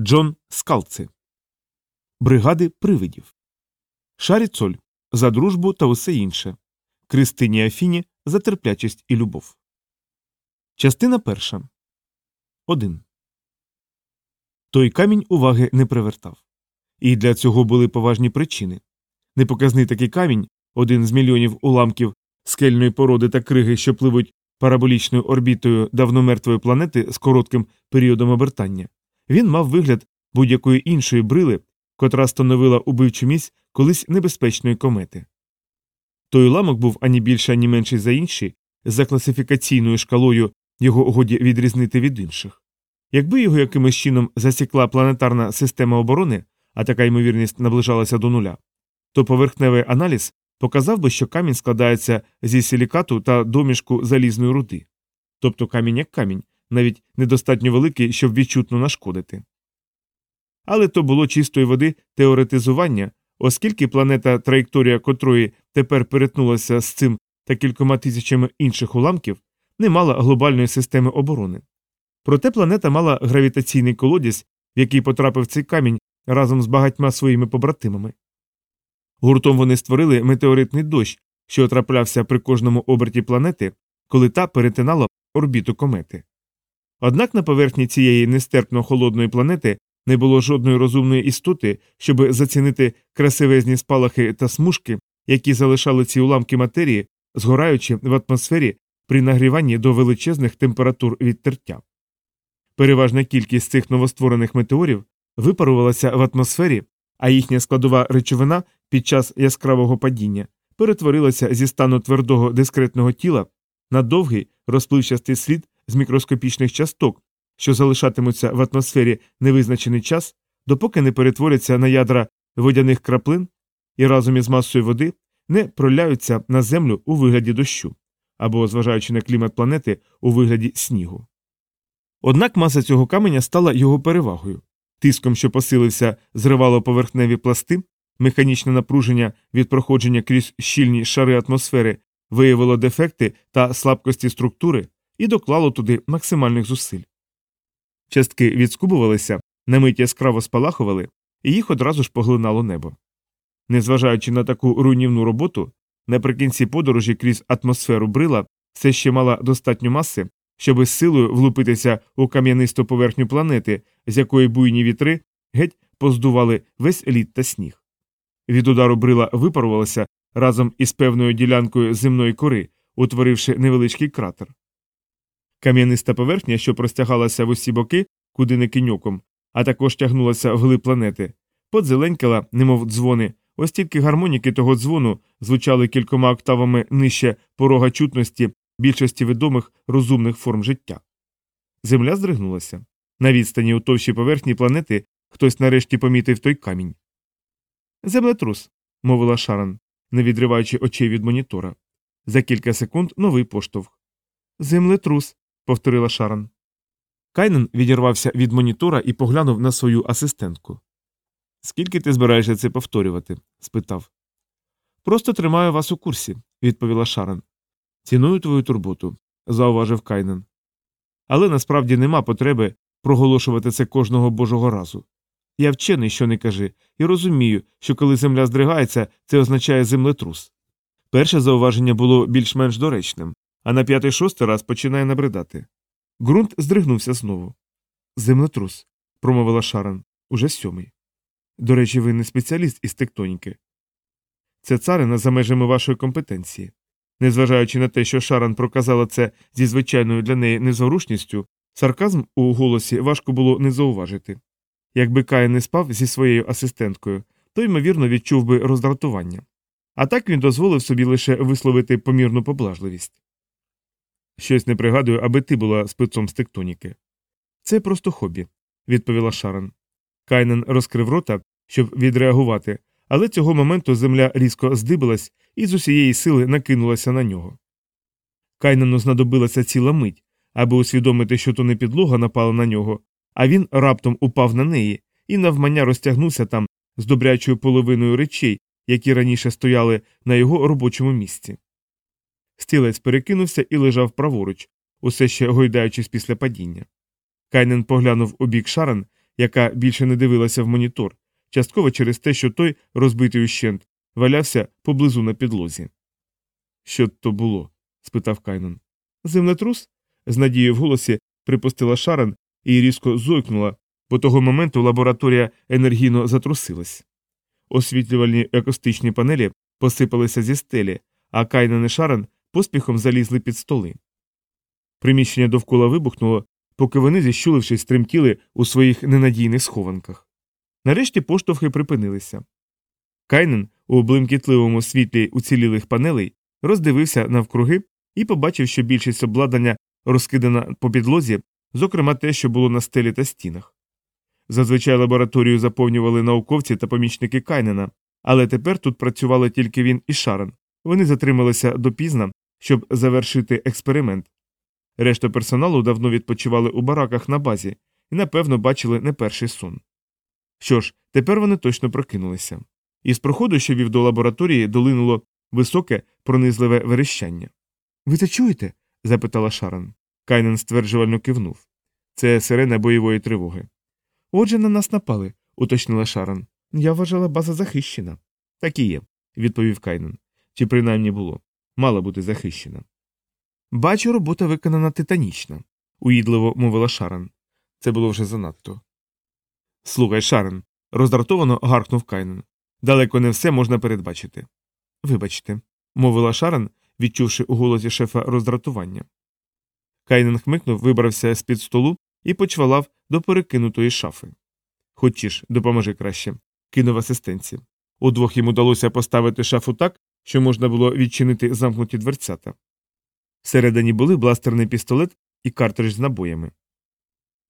Джон Скалци. Бригади привидів. Шаріцоль за дружбу та усе інше. Кристині Афіні за терплячість і любов. Частина перша. 1. Той камінь уваги не привертав. І для цього були поважні причини. Непоказний такий камінь, один з мільйонів уламків скельної породи та криги, що пливуть параболічною орбітою давно мертвої планети з коротким періодом обертання, він мав вигляд будь-якої іншої брили, котра становила убивчу місць колись небезпечної комети. Той уламок був ані більше, ані менший за інший, за класифікаційною шкалою його годі відрізнити від інших. Якби його якимось чином засікла планетарна система оборони, а така ймовірність наближалася до нуля, то поверхневий аналіз показав би, що камінь складається зі силікату та домішку залізної руди. Тобто камінь як камінь, навіть недостатньо великий, щоб відчутно нашкодити. Але то було чистої води теоретизування, оскільки планета, траєкторія котрої тепер перетнулася з цим та кількома тисячами інших уламків, не мала глобальної системи оборони. Проте планета мала гравітаційний колодязь, в який потрапив цей камінь разом з багатьма своїми побратимами. Гуртом вони створили метеоритний дощ, що траплявся при кожному оберті планети, коли та перетинала орбіту комети. Однак на поверхні цієї нестерпно холодної планети не було жодної розумної істоти, щоб зацінити красивезні спалахи та смужки, які залишали ці уламки матерії, згораючи в атмосфері при нагріванні до величезних температур відтертя. Переважна кількість цих новостворених метеорів випарувалася в атмосфері, а їхня складова речовина під час яскравого падіння перетворилася зі стану твердого дискретного тіла на довгий розпливчастий слід з мікроскопічних часток, що залишатимуться в атмосфері невизначений час, допоки не перетворяться на ядра водяних краплин і разом із масою води не проляються на землю у вигляді дощу або, зважаючи на клімат планети, у вигляді снігу. Однак маса цього каменя стала його перевагою. Тиском, що посилився, зривало поверхневі пласти, механічне напруження від проходження крізь щільні шари атмосфери виявило дефекти та слабкості структури і доклало туди максимальних зусиль. Частки відскубувалися, на мить яскраво спалахували, і їх одразу ж поглинало небо. Незважаючи на таку руйнівну роботу, наприкінці подорожі крізь атмосферу брила все ще мала достатньо маси, щоби з силою влупитися у кам'янисту поверхню планети, з якої буйні вітри геть поздували весь лід та сніг. Від удару брила випарувалася разом із певною ділянкою земної кори, утворивши невеличкий кратер. Кам'яниста поверхня, що простягалася в усі боки, куди не киньоком, а також тягнулася вглиб планети, подзеленькала, немов дзвони, ось тільки гармоніки того дзвону звучали кількома октавами нижче порога чутності більшості відомих розумних форм життя. Земля здригнулася. На відстані у товщій поверхні планети хтось нарешті помітив той камінь. Землетрус, мовила Шаран, не відриваючи очей від монітора. За кілька секунд новий поштовх. Землетрус, повторила Шаран. Кайнен відірвався від монітора і поглянув на свою асистентку. Скільки ти збираєшся це повторювати? спитав. Просто тримаю вас у курсі, відповіла Шаран. Ціную твою турботу, зауважив Кайнен. Але насправді нема потреби проголошувати це кожного божого разу. Я вчений, що не кажи, і розумію, що коли земля здригається, це означає землетрус. Перше зауваження було більш-менш доречним, а на п'ятий шостий раз починає набридати. Ґрунт здригнувся знову. Землетрус, промовила Шаран, уже сьомий. До речі, ви не спеціаліст із тектоніки. Це царина за межами вашої компетенції. Незважаючи на те, що Шаран проказала це зі звичайною для неї незворушністю, сарказм у голосі важко було не зауважити. Якби Кай не спав зі своєю асистенткою, то, ймовірно, відчув би роздратування. А так він дозволив собі лише висловити помірну поблажливість. Щось не пригадую, аби ти була спецом з тектоніки. Це просто хобі, відповіла Шаран. Кайнен розкрив рота, щоб відреагувати, але цього моменту земля різко здибилась і з усієї сили накинулася на нього. Кайнену знадобилася ціла мить, аби усвідомити, що то не підлога напала на нього, а він раптом упав на неї і навмання розтягнувся там з добрячою половиною речей, які раніше стояли на його робочому місці. Стілець перекинувся і лежав праворуч, усе ще гойдаючись після падіння. Кайнен поглянув у бік Шаран, яка більше не дивилася в монітор, частково через те, що той, розбитий ущент, валявся поблизу на підлозі. Що то було? спитав Кайнен. Землетрус? з надією в голосі припустила Шаран і різко зойкнула, бо того моменту лабораторія енергійно затрусилась. Освітлювальні акустичні панелі посипалися зі стелі, а Кайнен і Шаран поспіхом залізли під столи. Приміщення довкола вибухнуло, поки вони, зіщулившись, тремтіли у своїх ненадійних схованках. Нарешті поштовхи припинилися. Кайнен у блимкітливому світлі уцілілих панелей роздивився навкруги і побачив, що більшість обладнання розкидана по підлозі, зокрема те, що було на стелі та стінах. Зазвичай лабораторію заповнювали науковці та помічники Кайнена, але тепер тут працювали тільки він і Шаран. Вони затрималися допізна, щоб завершити експеримент. Решта персоналу давно відпочивали у бараках на базі і, напевно, бачили не перший сон. Що ж, тепер вони точно прокинулися. Із проходу, що вів до лабораторії, долинуло високе, пронизливе верещання. Ви це чуєте? запитала Шаран. Кайнен стверджувально кивнув. Це сирена бойової тривоги. Отже, на нас напали, уточнила Шаран. Я вважала база захищена. Так і є, відповів Кайнен. Чи принаймні було. Мала бути захищена. Бачу, робота виконана титанічно, уїдливо мовила Шаран. Це було вже занадто. Слухай, Шаран, роздратовано гаркнув Кайнен. Далеко не все можна передбачити. Вибачте, мовила Шаран, відчувши у голосі шефа роздратування. Кайнен хмикнув, вибрався з під столу і почвалав до перекинутої шафи. Хочеш, допоможи краще, кинув асистенці. Удвох йому вдалося поставити шафу так, що можна було відчинити замкнуті дверцята. Всередині були бластерний пістолет і картридж з набоями.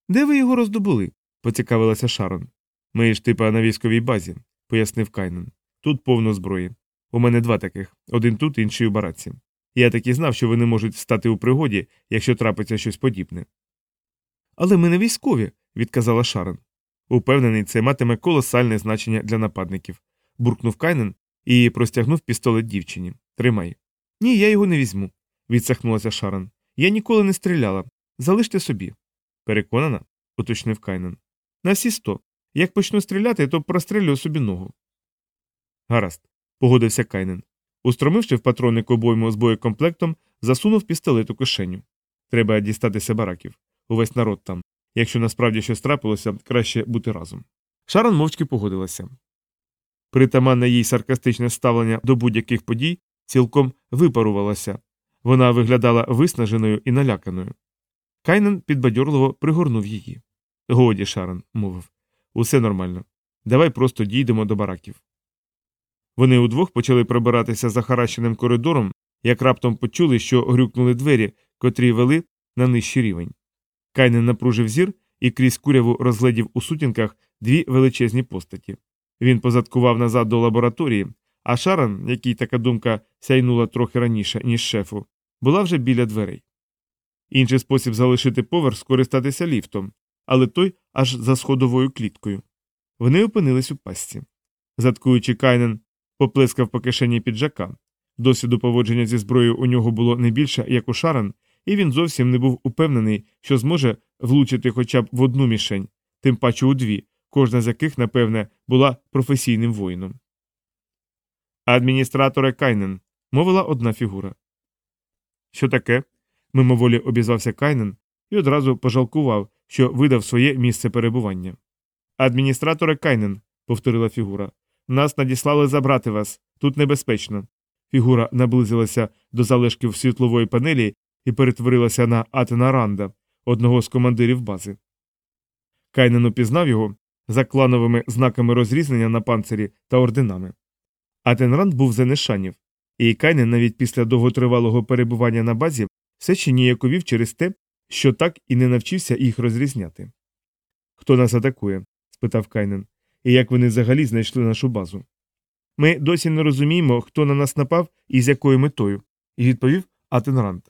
Де ви його роздобули? поцікавилася Шарон. Ми ж типа на військовій базі, пояснив Кайнен. Тут повно зброї. У мене два таких один тут, інший у бараці. Я так і знав, що вони можуть стати у пригоді, якщо трапиться щось подібне. Але ми не військові, відказала Шаран. Упевнений, це матиме колосальне значення для нападників. буркнув Кайнен і простягнув пістолет дівчині. Тримай. Ні, я його не візьму, відсахнулася Шаран. Я ніколи не стріляла. Залиште собі. Переконана? уточнив Кайнен. На всі сто. Як почну стріляти, то прострелю собі ногу. Гаразд, погодився Кайнен. Устромивши в патронник обойму з боєкомплектом, засунув пістолет у кишеню. Треба дістатися бараків. Увесь народ там. Якщо насправді щось трапилося, краще бути разом. Шаран мовчки погодилася. Притаманне їй саркастичне ставлення до будь-яких подій цілком випарувалося. Вона виглядала виснаженою і наляканою. Кайнен підбадьорливо пригорнув її. Годі, Шаран, мовив. Усе нормально. Давай просто дійдемо до бараків. Вони удвох почали пробиратися захаращеним коридором, як раптом почули, що грюкнули двері, котрі вели на нижчий рівень. Кайнен напружив зір і крізь куряву розглядів у сутінках дві величезні постаті. Він позадкував назад до лабораторії, а Шаран, якій така думка сяйнула трохи раніше, ніж шефу, була вже біля дверей. Інший спосіб залишити поверх скористатися ліфтом, але той аж за сходовою кліткою. Вони опинились у пастці. Заткуючи Кайнен, поплескав по кишені піджака. Досвіду поводження зі зброєю у нього було не більше, як у Шаран, і він зовсім не був упевнений, що зможе влучити хоча б в одну мішень, тим паче у дві, кожна з яких, напевне, була професійним воїном. Адміністраторе Кайнен, мовила одна фігура. Що таке? мимоволі обізвався Кайнен і одразу пожалкував, що видав своє місце перебування. Адміністраторе Кайнен, повторила фігура, нас надіслали забрати вас. Тут небезпечно. Фігура наблизилася до залишків світлової панелі і перетворилася на Атена Ранта, одного з командирів бази. Кайнен упізнав його за клановими знаками розрізнення на панцирі та орденами. Атен Рант був з енешанів, і Кайнен навіть після довготривалого перебування на базі все ще ніяковів через те, що так і не навчився їх розрізняти. Хто нас атакує? спитав Кайнен, і як вони взагалі знайшли нашу базу. Ми досі не розуміємо, хто на нас напав і з якою метою, відповів Атен Рант.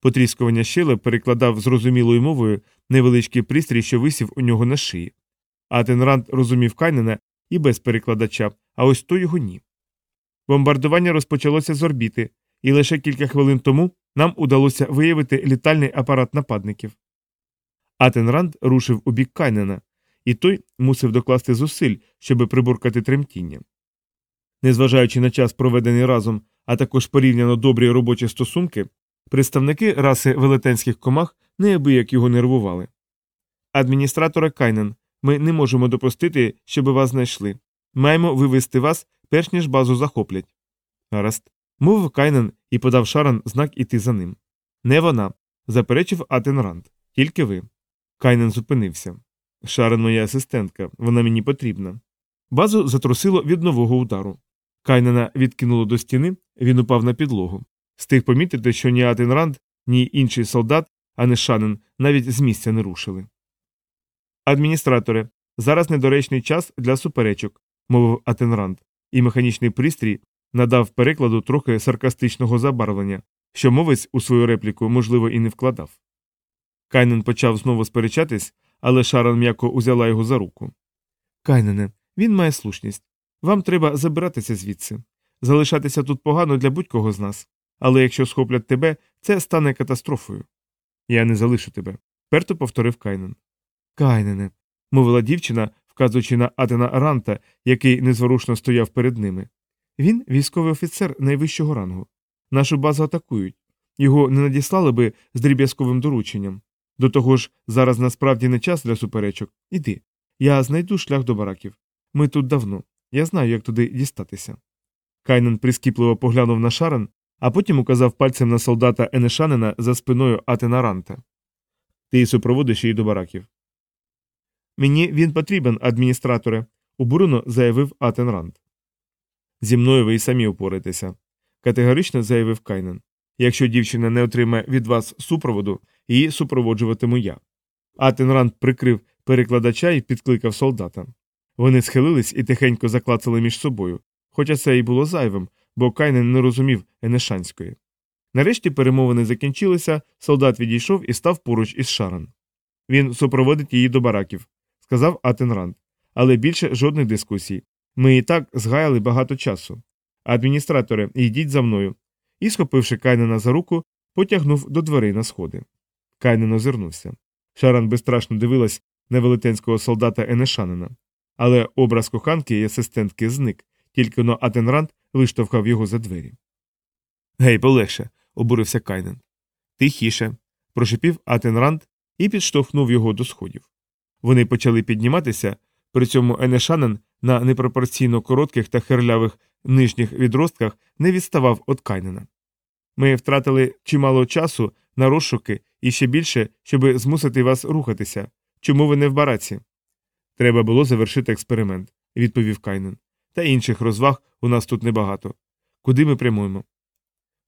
Потріскування щелеп перекладав зрозумілою мовою невеличкий пристрій, що висів у нього на шиї. Атенранд розумів Кайнена і без перекладача, а ось то його ні. Бомбардування розпочалося з орбіти, і лише кілька хвилин тому нам удалося виявити літальний апарат нападників. Атенранд рушив у бік Кайнена, і той мусив докласти зусиль, щоби прибуркати тремтіння. Незважаючи на час, проведений разом, а також порівняно добрі робочі стосунки, представники раси велетенських комах неабияк його нервували. Адміністраторе Кайнен, ми не можемо допустити, щоб вас знайшли. Маємо вивести вас, перш ніж базу захоплять. Гаразд. Мовив Кайнен і подав Шаран знак іти за ним. Не вона, заперечив Атен Рант. Тільки ви. Кайнен зупинився. Шаран моя асистентка, вона мені потрібна. Базу затрусило від нового удару. Кайнена відкинуло до стіни, він упав на підлогу. Встиг помітити, що ні Атен Рант, ні інший солдат, енешанин, навіть з місця не рушили. Адміністраторе, зараз недоречний час для суперечок, мовив Атен Рант, і механічний пристрій надав перекладу трохи саркастичного забарвлення, що мовець у свою репліку, можливо, і не вкладав. Кайнен почав знову сперечатись, але Шаран м'яко узяла його за руку. Кайнене, він має слушність. Вам треба забиратися звідси. Залишатися тут погано для будь-кого з нас. Але якщо схоплять тебе, це стане катастрофою. Я не залишу тебе, перто повторив Кайнен. Кайнене, мовила дівчина, вказуючи на Атена Ранта, який незворушно стояв перед ними. Він військовий офіцер найвищого рангу. Нашу базу атакують. Його не надіслали би з дріб'язковим дорученням. До того ж, зараз насправді не час для суперечок. Іди. Я знайду шлях до бараків. Ми тут давно. Я знаю, як туди дістатися. Кайнен прискіпливо поглянув на Шаран, а потім указав пальцем на солдата Енешанина за спиною Атена Ранта. Ти супроводиш її до бараків. Мені він потрібен, адміністраторе, обурено заявив Атен Рант. Зі мною ви й самі упораєтеся, категорично заявив Кайнен. Якщо дівчина не отримає від вас супроводу, її супроводжуватиму я. Атен Рант прикрив перекладача і підкликав солдата. Вони схилились і тихенько заклацали між собою, хоча це і було зайвим, бо Кайнен не розумів Енешанської. Нарешті перемовини закінчилися, солдат відійшов і став поруч із Шаран. Він супроводить її до бараків, сказав Атен Рант. Але більше жодних дискусій. Ми і так згаяли багато часу. Адміністраторе, йдіть за мною. І, схопивши Кайнена за руку, потягнув до дверей на сходи. Кайнен озирнувся. Шаран безстрашно дивилась на велетенського солдата Енешанина. Але образ коханки і асистентки зник, тільки-но Атен Рант виштовхав його за двері. Гей, полегше, обурився Кайнен. Тихіше. прошипів Атен Рант і підштовхнув його до сходів. Вони почали підніматися, при цьому Енешанин на непропорційно коротких та херлявих нижніх відростках не відставав від Кайнена. Ми втратили чимало часу на розшуки і ще більше, щоб змусити вас рухатися. Чому ви не в бараці? Треба було завершити експеримент, відповів Кайнен. Та інших розваг у нас тут небагато. Куди ми прямуємо?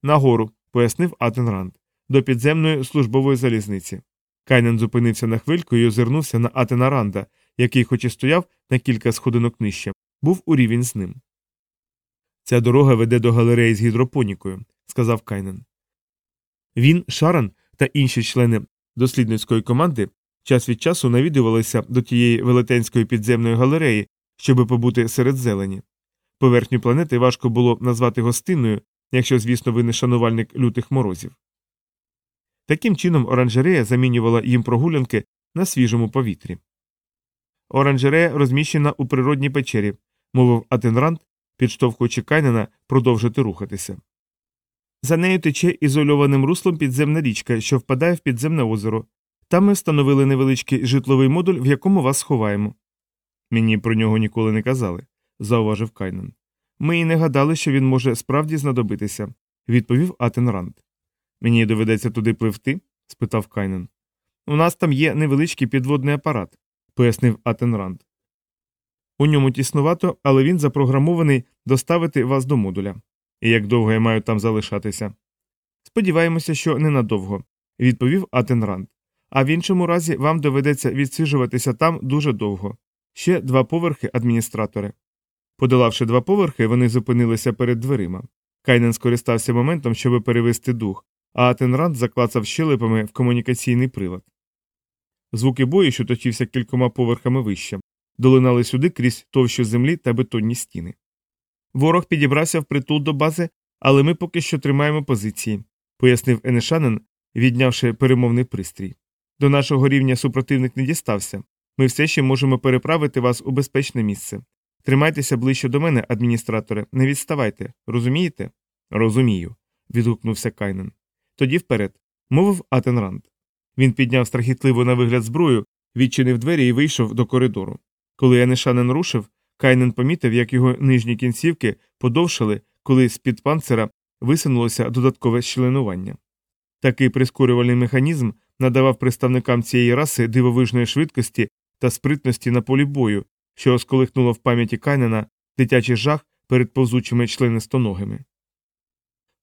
Нагору, пояснив Атенранд, до підземної службової залізниці. Кайнен зупинився на хвильку і озирнувся на Атенранда, який, хоч і стояв на кілька сходинок нижче, був у рівень з ним. Ця дорога веде до галереї з гідропонікою, сказав Кайнен. Він, Шаран та інші члени дослідницької команди час від часу навідувалися до тієї велетенської підземної галереї, щоби побути серед зелені. Поверхню планети важко було назвати гостинною, якщо, звісно, ви не шанувальник лютих морозів. Таким чином, оранжерея замінювала їм прогулянки на свіжому повітрі. Оранжерея розміщена у природній печері, мовив Атенранд, підштовхуючи Кайнена продовжити рухатися. За нею тече ізольованим руслом підземна річка, що впадає в підземне озеро. Там ми встановили невеличкий житловий модуль, в якому вас сховаємо. Мені про нього ніколи не казали, зауважив Кайнен. Ми і не гадали, що він може справді знадобитися, відповів Атенранд. Мені доведеться туди пливти? спитав Кайнен. У нас там є невеличкий підводний апарат, пояснив Атенранд. У ньому тіснувато, але він запрограмований доставити вас до модуля. І як довго я маю там залишатися? Сподіваємося, що ненадовго, відповів Атенранд. А в іншому разі вам доведеться відсиджуватися там дуже довго. Ще два поверхи, адміністраторе. Подолавши два поверхи, вони зупинилися перед дверима. Кайнен скористався моментом, щоб перевести дух, а Атенранд заклацав щелепами в комунікаційний прилад. Звуки бою, що точився кількома поверхами вище, долинали сюди крізь товщу землі та бетонні стіни. Ворог підібрався впритул до бази, але ми поки що тримаємо позиції, пояснив Енешанин, віднявши перемовний пристрій. До нашого рівня супротивник не дістався, Ми все ще можемо переправити вас у безпечне місце. Тримайтеся ближче до мене, адміністраторе, не відставайте, розумієте? Розумію. відгукнувся Кайнен. Тоді вперед, мовив Атенранд. Він підняв страхітливу на вигляд зброю, відчинив двері і вийшов до коридору. Коли Енешанин рушив, Кайнен помітив, як його нижні кінцівки подовшили, коли з-під панцира висунулося додаткове щепленування. Такий прискорювальний механізм надавав представникам цієї раси дивовижної швидкості та спритності на полі бою, що сколихнуло в пам'яті Кайнена дитячий жах перед повзучими членистоногими.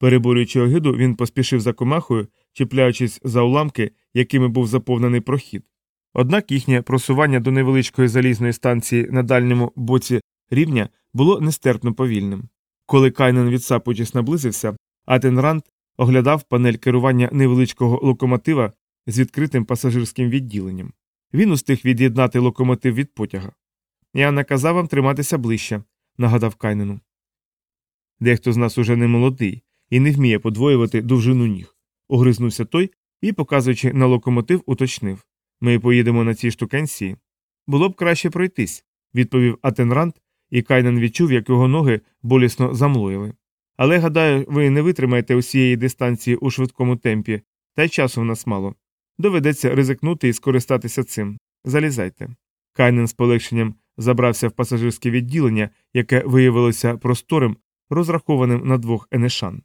Переборюючи огиду, він поспішив за комахою, чіпляючись за уламки, якими був заповнений прохід. Однак їхнє просування до невеличкої залізної станції на дальньому боці рівня було нестерпно повільним. Коли Кайнен відсапуючись наблизився, Атенранд оглядав панель керування невеличкого локомотива з відкритим пасажирським відділенням. Він устиг від'єднати локомотив від потяга. Я наказав вам триматися ближче, нагадав Кайнену. Дехто з нас уже не молодий і не вміє подвоювати довжину ніг. Огризнувся той і, показуючи на локомотив, уточнив Ми поїдемо на цій штукенції. Було б краще пройтись, відповів Атенранд, і Кайнен відчув, як його ноги болісно замлоїли. Але, гадаю, ви не витримаєте усієї дистанції у швидкому темпі, та й часу в нас мало. Доведеться ризикнути і скористатися цим. Залізайте. Кайнен з полегшенням забрався в пасажирське відділення, яке виявилося просторим, розрахованим на двох енешан.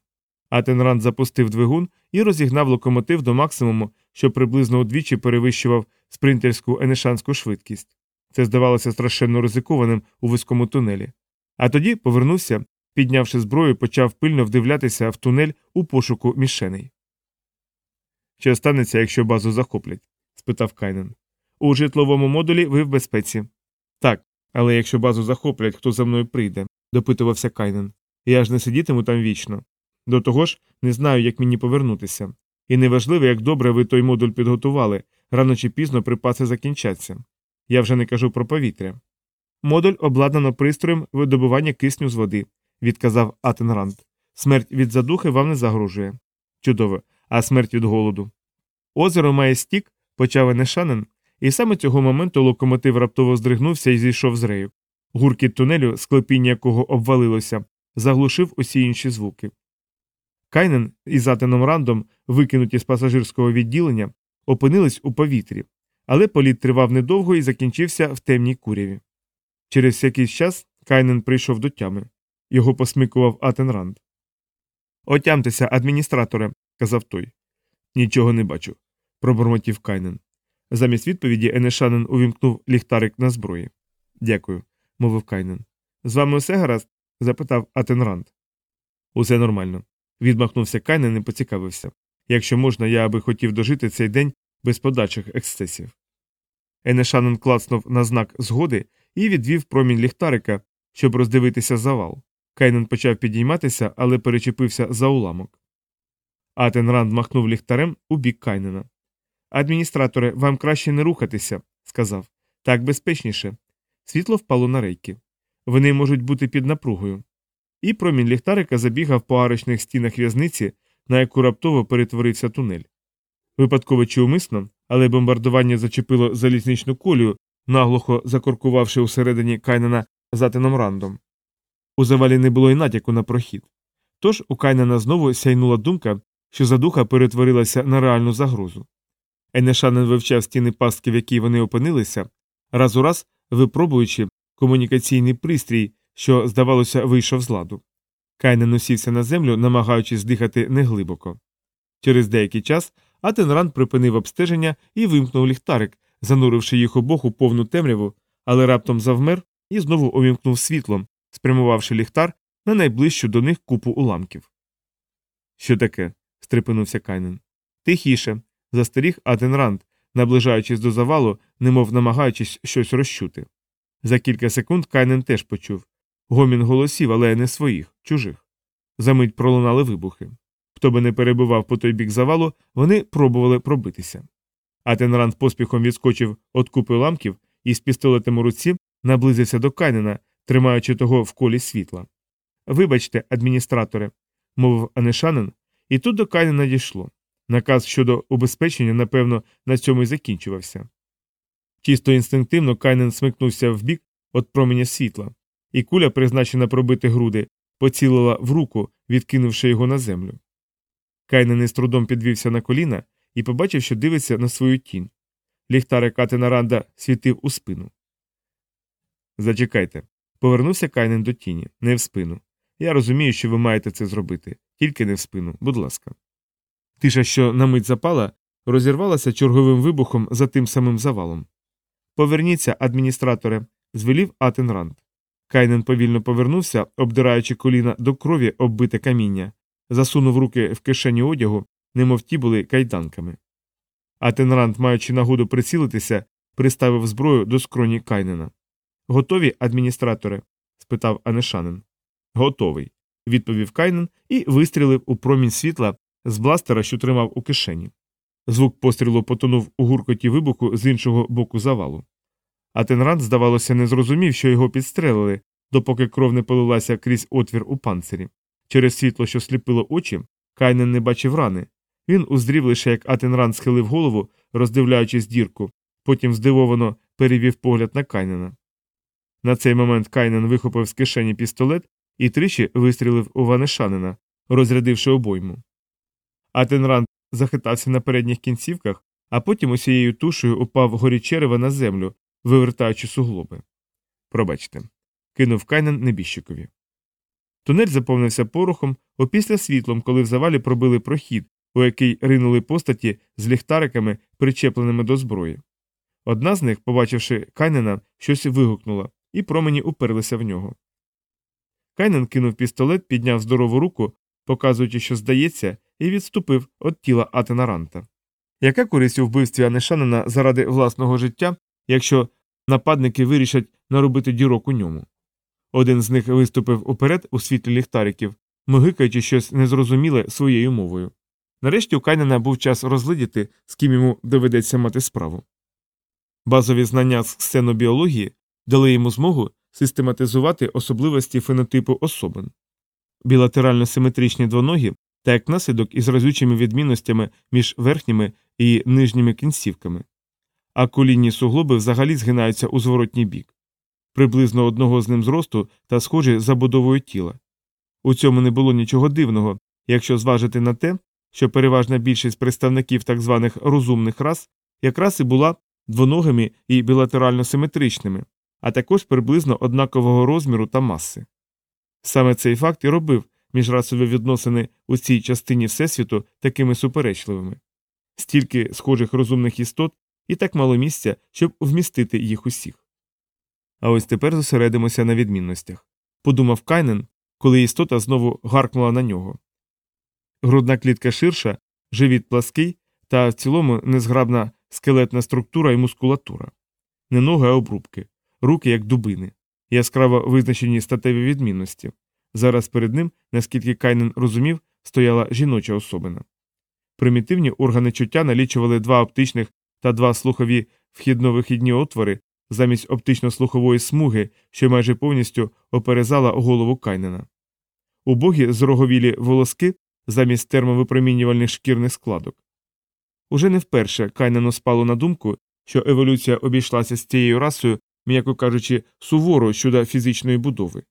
Атенранд запустив двигун і розігнав локомотив до максимуму, що приблизно удвічі перевищував спринтерську енешанську швидкість. Це здавалося страшенно ризикованим у вузькому тунелі. А тоді повернувся, піднявши зброю, почав пильно вдивлятися в тунель у пошуку мішеней. Що станеться, якщо базу захоплять? спитав Кайнен. У житловому модулі ви в безпеці. Так, але якщо базу захоплять, хто за мною прийде, допитувався Кайнен. Я ж не сидітиму там вічно. До того ж, не знаю, як мені повернутися. І неважливо, як добре ви той модуль підготували, рано чи пізно припаси закінчаться. Я вже не кажу про повітря. Модуль обладнано пристроєм видобування кисню з води, відказав Атенранд. Смерть від задухи вам не загрожує. Чудово, а смерть від голоду. Озеро має стік, почав Енешанин, і саме цього моменту локомотив раптово здригнувся і зійшов з рейок. Гуркіт тунелю, склепіння якого обвалилося, заглушив усі інші звуки. Кайнен із Атенрандом, викинуті з пасажирського відділення, опинились у повітрі, але політ тривав недовго і закінчився в темній куряві. Через якийсь час Кайнен прийшов до тями. Його посмикував Атенранд. Отямтеся, адміністраторе, казав той. Нічого не бачу, пробормотів Кайнен. Замість відповіді Енешанин увімкнув ліхтарик на зброї. Дякую, мовив Кайнен. З вами усе гаразд? запитав Атенранд. Усе нормально. Відмахнувся Кайнен і поцікавився. Якщо можна, я би хотів дожити цей день без подальших ексцесів. Енешанин клацнув на знак згоди і відвів промінь ліхтарика, щоб роздивитися завал. Кайнен почав підійматися, але перечепився за уламок. Атенранд махнув ліхтарем у бік Кайнена. Адміністраторе, вам краще не рухатися, сказав. Так безпечніше. Світло впало на рейки. Вони можуть бути під напругою. І промінь ліхтарика забігав по арочних стінах в'язниці, на яку раптово перетворився тунель. Випадково чи умисно, але бомбардування зачепило залізничну колію, наглухо закоркувавши усередині Кайнена затином рандом. У завалі не було й натяку на прохід. Тож у Кайнена знову сяйнула думка, що задуха перетворилася на реальну загрозу. Енешанин вивчав стіни пастки, в якій вони опинилися, раз у раз випробуючи комунікаційний пристрій, що, здавалося, вийшов з ладу. Кайнен усівся на землю, намагаючись дихати неглибоко. Через деякий час Атенранд припинив обстеження і вимкнув ліхтарик, зануривши їх обох у повну темряву, але раптом завмер і знову увімкнув світло, спрямувавши ліхтар на найближчу до них купу уламків. Що таке? стрепенувся Кайнен. Тихіше. застеріг Атенранд, наближаючись до завалу, немов намагаючись щось розчути. За кілька секунд Кайнен теж почув гомін голосів, але не своїх, чужих. За мить пролунали вибухи. Хто би не перебував по той бік завалу, вони пробували пробитися. Атенранд поспіхом відскочив від купи уламків і з пістолетом у руці наблизився до Кайнена, тримаючи того в колі світла. Вибачте, адміністраторе, мовив Анешанин, і тут до Кайнена дійшло. Наказ щодо убезпечення, напевно, на цьому й закінчувався. Чисто інстинктивно Кайнен смикнувся вбік від променя світла, і куля, призначена пробити груди, поцілила в руку, відкинувши його на землю. Кайнен із трудом підвівся на коліна і побачив, що дивиться на свою тінь. Ліхтарик Катина Ранда світив у спину. Зачекайте. Повернувся Кайнен до тієї, не в спину. Я розумію, що ви маєте це зробити, тільки не в спину, будь ласка. Тиша, що на мить запала, розірвалася черговим вибухом за тим самим завалом. Поверніться, адміністраторе, звелів Атенранд. Кайнен повільно повернувся, обдираючи коліна до крові об бите каміння, засунув руки в кишені одягу, немов ті були кайданками. Атенранд, маючи нагоду прицілитися, приставив зброю до скроні Кайнена. Готові, адміністраторе? спитав Енешанин. Готовий, відповів Кайнен і вистрілив у промінь світла з бластера, що тримав у кишені. Звук пострілу потонув у гуркоті вибуху з іншого боку завалу. Атенранд, здавалося, не зрозумів, що його підстрелили, допоки кров не полилася крізь отвір у панцирі. Через світло, що сліпило очі, Кайнен не бачив рани. Він уздрів лише, як Атенранд схилив голову, роздивляючись дірку, потім здивовано перевів погляд на Кайнена. На цей момент Кайнен вихопив з кишені пістолет і тричі вистрілив в енешанина, розрядивши обойму. Атенранд захитався на передніх кінцівках, а потім усією тушею упав горічерева на землю, вивертаючи суглоби. Пробачте, кинув Кайнен небіжчикові. Тунель заповнився порохом, опісля світлом, коли в завалі пробили прохід, у який ринули постаті з ліхтариками, причепленими до зброї. Одна з них, побачивши Кайнена, щось вигукнула, і промені уперлися в нього. Кайнен кинув пістолет, підняв здорову руку, показуючи, що здається, і відступив від тіла Атена Ранта. Яка користь у вбивстві Анешанина заради власного життя, якщо нападники вирішать наробити дірок у ньому? Один з них виступив уперед у світлі ліхтариків, мигикаючи щось незрозуміле своєю мовою. Нарешті у Кайнена був час розглядіти, з ким йому доведеться мати справу. Базові знання з сценобіології дали йому змогу систематизувати особливості фенотипу особин. Білатерально симетричні двоногі та як наслідок із разючими відмінностями між верхніми і нижніми кінцівками, а колінні суглоби взагалі згинаються у зворотній бік, приблизно одного з ним зросту та схожі забудовою тіла. У цьому не було нічого дивного, якщо зважити на те, що переважна більшість представників так званих розумних рас якраз і була двоногими і білатерально симетричними, а також приблизно однакового розміру та маси. Саме цей факт і робив міжрасові відносини у цій частині Всесвіту такими суперечливими, стільки схожих розумних істот і так мало місця, щоб вмістити їх усіх. А ось тепер зосередимося на відмінностях, подумав Кайнен, коли істота знову гаркнула на нього. Грудна клітка ширша, живіт плаский та в цілому незграбна скелетна структура і мускулатура, не ноги, а обрубки, руки як дубини, яскраво визначені статеві відмінності. Зараз перед ним, наскільки Кайнен розумів, стояла жіноча особина. Примітивні органи чуття налічували два оптичних та два слухові вхідно-вихідні отвори замість оптично-слухової смуги, що майже повністю оперезала голову Кайнена. Убогі зроговілі волоски замість термовипромінювальних шкірних складок. Уже не вперше Кайнену спало на думку, що еволюція обійшлася з цією расою, м'яко кажучи, суворо щодо фізичної будови.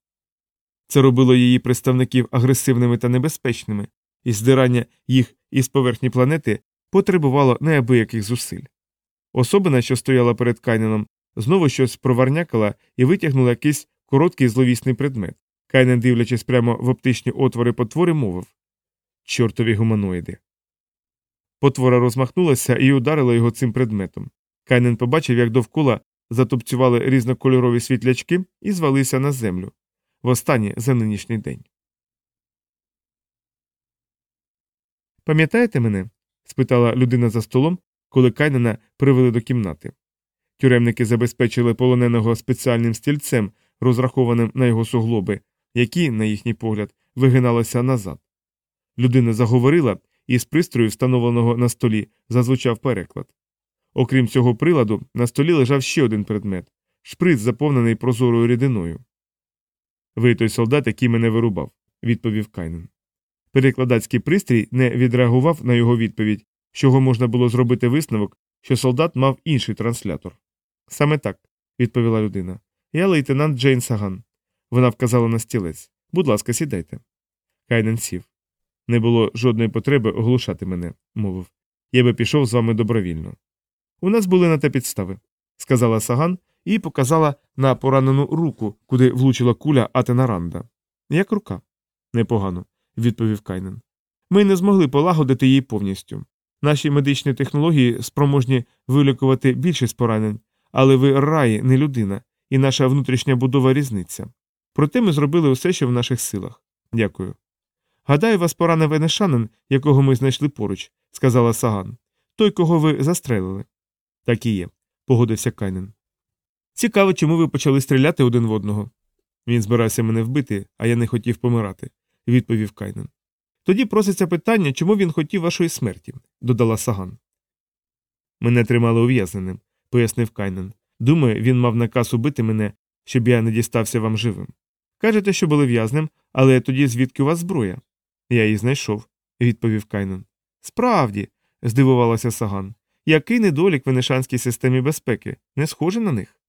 Це робило її представників агресивними та небезпечними, і здирання їх із поверхні планети потребувало неабияких зусиль. Особина, що стояла перед Кайненом, знову щось проварнякала і витягнула якийсь короткий зловісний предмет. Кайнен, дивлячись прямо в оптичні отвори потвори, мовив Чортові гуманоїди. Потвора розмахнулася і ударила його цим предметом. Кайнен побачив, як довкола затопцювали різнокольорові світлячки і звалився на землю. Востаннє за нинішній день. Пам'ятаєте мене? спитала людина за столом, коли Кайнена привели до кімнати. Тюремники забезпечили полоненого спеціальним стільцем, розрахованим на його суглоби, які, на їхній погляд, вигиналися назад. Людина заговорила, і з пристрою, встановленого на столі, зазвучав переклад. Окрім цього приладу, на столі лежав ще один предмет шприц, заповнений прозорою рідиною. Ви той солдат, який мене вирубав, відповів Кайнен. Перекладацький пристрій не відреагував на його відповідь, з чого можна було зробити висновок, що солдат мав інший транслятор. Саме так, відповіла людина. Я лейтенант Джейн Саган. Вона вказала на стілець. Будь ласка, сідайте. Кайнен сів. Не було жодної потреби оглушати мене, мовив. Я би пішов з вами добровільно. У нас були на те підстави, сказала Саган і показала на поранену руку, куди влучила куля Атена Ранда. Як рука? Непогано, відповів Кайнен. Ми не змогли полагодити її повністю. Наші медичні технології спроможні вилікувати більшість поранень, але ви раї, не людина, і наша внутрішня будова різниться. Проте ми зробили усе, що в наших силах. Дякую. Гадаю, вас поранив Енешанин, якого ми знайшли поруч, сказала Саган. Той, кого ви застрелили. Так і є, погодився Кайнен. Цікаво, чому ви почали стріляти один в одного. Він збирався мене вбити, а я не хотів помирати, відповів Кайнен. Тоді проситься питання, чому він хотів вашої смерті, додала Саган. Мене тримали ув'язненим, пояснив Кайнен. Думаю, він мав наказ убити мене, щоб я не дістався вам живим. Кажете, що були в'язнем, але тоді звідки у вас зброя? Я її знайшов, відповів Кайнен. Справді, здивувалася Саган. Який недолік в енешанській системі безпеки, не схоже на них?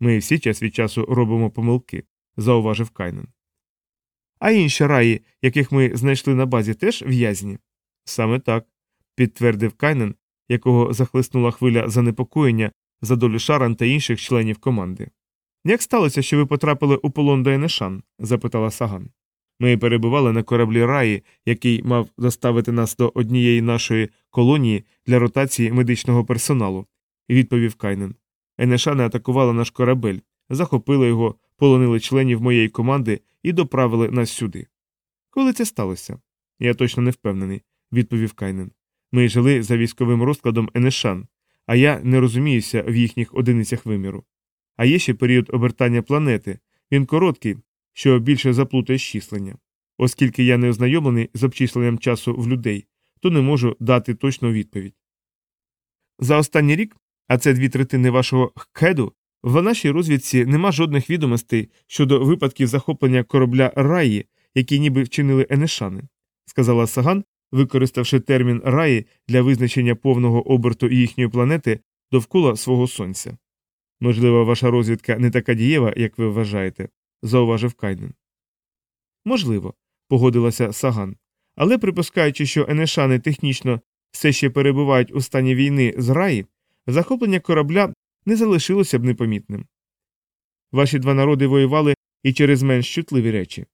Ми всі час від часу робимо помилки, зауважив Кайнен. А інші раї, яких ми знайшли на базі, теж в'язні? Саме так, підтвердив Кайнен, якого захлиснула хвиля занепокоєння за долю Шаран та інших членів команди. Як сталося, що ви потрапили у полон до Енешан? запитала Саган. Ми перебували на кораблі раї, який мав доставити нас до однієї нашої колонії для ротації медичного персоналу, відповів Кайнен. Енешани атакували наш корабель, захопили його, полонили членів моєї команди і доправили нас сюди. Коли це сталося? Я точно не впевнений, відповів Кайнен. Ми жили за військовим розкладом Енешан, а я не розуміюся в їхніх одиницях виміру. А є ще період обертання планети. Він короткий, що більше заплутає щислення. Оскільки я не ознайомлений з обчисленням часу в людей, то не можу дати точну відповідь. За останній рік, а це дві третини вашого хеду, в нашій розвідці нема жодних відомостей щодо випадків захоплення корабля раї, які ніби вчинили енешани, сказала Саган, використавши термін раї для визначення повного оберту їхньої планети довкола свого сонця. Можливо, ваша розвідка не така дієва, як ви вважаєте, зауважив Кайнен. Можливо, погодилася Саган. Але припускаючи, що енешани технічно все ще перебувають у стані війни з раї, захоплення корабля не залишилося б непомітним. Ваші два народи воювали і через менш чутливі речі.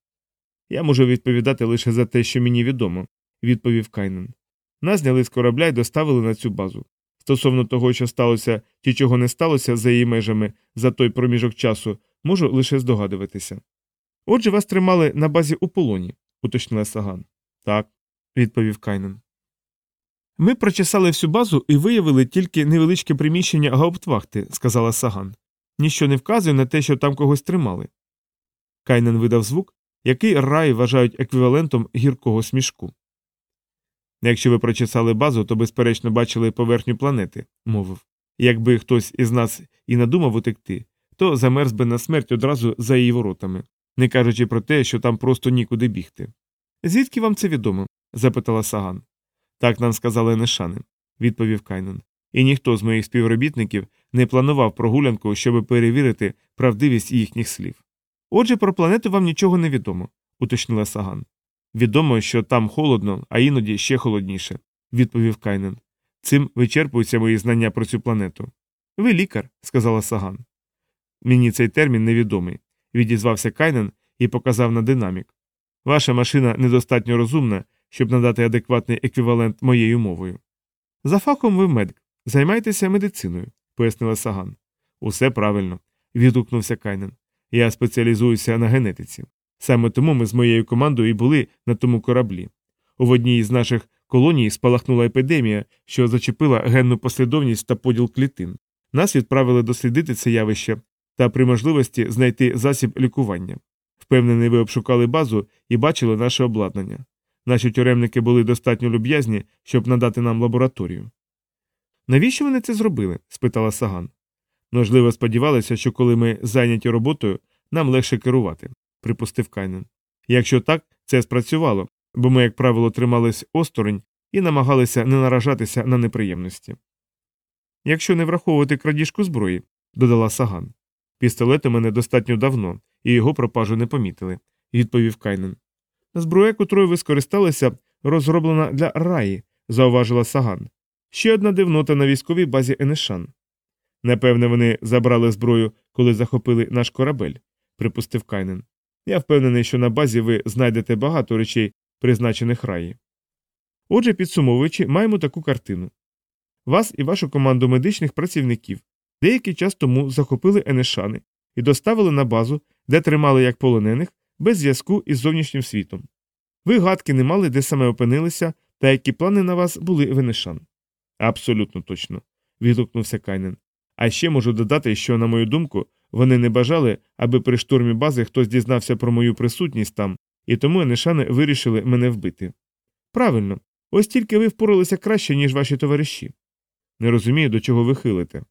Я можу відповідати лише за те, що мені відомо, відповів Кайнен. Нас зняли з корабля і доставили на цю базу. Стосовно того, що сталося чи чого не сталося за її межами за той проміжок часу, можу лише здогадуватися. Отже, вас тримали на базі у полоні, уточнила Саган. Так, відповів Кайнен. Ми прочесали всю базу і виявили тільки невеличке приміщення гауптвахти, сказала Саган. Ніщо не вказує на те, що там когось тримали. Кайнен видав звук, який раї вважають еквівалентом гіркого смішку. Якщо ви прочесали базу, то безперечно бачили поверхню планети, мовив. Якби хтось із нас і надумав утекти, то замерз би на смерть одразу за її воротами, не кажучи про те, що там просто нікуди бігти. Звідки вам це відомо? запитала Саган. Так нам сказали енешани, відповів Кайнен. І ніхто з моїх співробітників не планував прогулянку, щоб перевірити правдивість їхніх слів. Отже, про планету вам нічого не відомо, уточнила Саган. Відомо, що там холодно, а іноді ще холодніше, відповів Кайнен. Цим вичерпуються мої знання про цю планету. Ви лікар, сказала Саган. Мені цей термін невідомий, відізвався Кайнен і показав на динамік. Ваша машина недостатньо розумна, щоб надати адекватний еквівалент моєю мовою. За фахом ви медик, займайтеся медициною, пояснила Саган. Усе правильно, відгукнувся Кайнен. Я спеціалізуюся на генетиці. Саме тому ми з моєю командою і були на тому кораблі. У одній із наших колоній спалахнула епідемія, що зачепила генну послідовність та поділ клітин. Нас відправили дослідити це явище та при можливості знайти засіб лікування. Впевнений, ви обшукали базу і бачили наше обладнання. Наші тюремники були достатньо люб'язні, щоб надати нам лабораторію. Навіщо вони це зробили? спитала Саган. Можливо, сподівалися, що коли ми зайняті роботою, нам легше керувати, припустив Кайнен. Якщо так, це спрацювало, бо ми, як правило, тримались осторонь і намагалися не наражатися на неприємності. Якщо не враховувати крадіжку зброї, додала Саган. Пістолет у мене достатньо давно, і його пропажу не помітили, відповів Кайнен. Зброя, котрою ви скористалися, розроблена для раї, зауважила Саган. Ще одна дивнота на військовій базі Енешан. Напевне, вони забрали зброю, коли захопили наш корабель, припустив Кайнен. Я впевнений, що на базі ви знайдете багато речей, призначених раї. Отже, підсумовуючи, маємо таку картину. Вас і вашу команду медичних працівників деякий час тому захопили Енешани і доставили на базу, де тримали як полонених, без зв'язку із зовнішнім світом. Ви гадки не мали, де саме опинилися, та які плани на вас були в Енешан. Абсолютно точно. відгукнувся Кайнен. А ще можу додати, що, на мою думку, вони не бажали, аби при штурмі бази хтось дізнався про мою присутність там, і тому Енешани вирішили мене вбити. Правильно, ось тільки ви впоралися краще, ніж ваші товариші. Не розумію, до чого ви хилите.